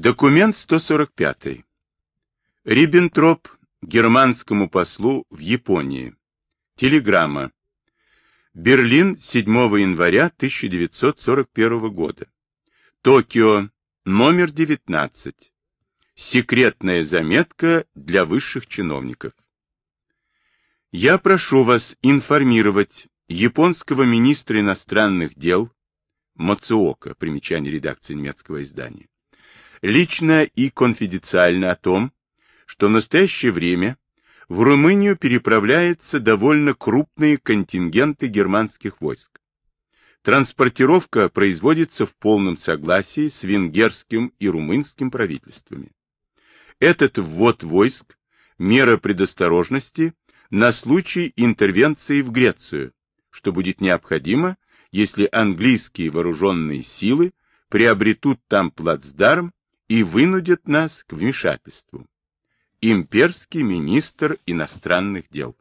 Документ 145. Риббентроп германскому послу в Японии. Телеграмма. Берлин, 7 января 1941 года. Токио, номер 19. Секретная заметка для высших чиновников. Я прошу вас информировать японского министра иностранных дел Мацуока, примечание редакции немецкого издания, лично и конфиденциально о том, что в настоящее время в Румынию переправляются довольно крупные контингенты германских войск. Транспортировка производится в полном согласии с венгерским и румынским правительствами. Этот ввод войск – мера предосторожности на случай интервенции в Грецию, что будет необходимо, если английские вооруженные силы приобретут там плацдарм и вынудят нас к вмешательству. Имперский министр иностранных дел.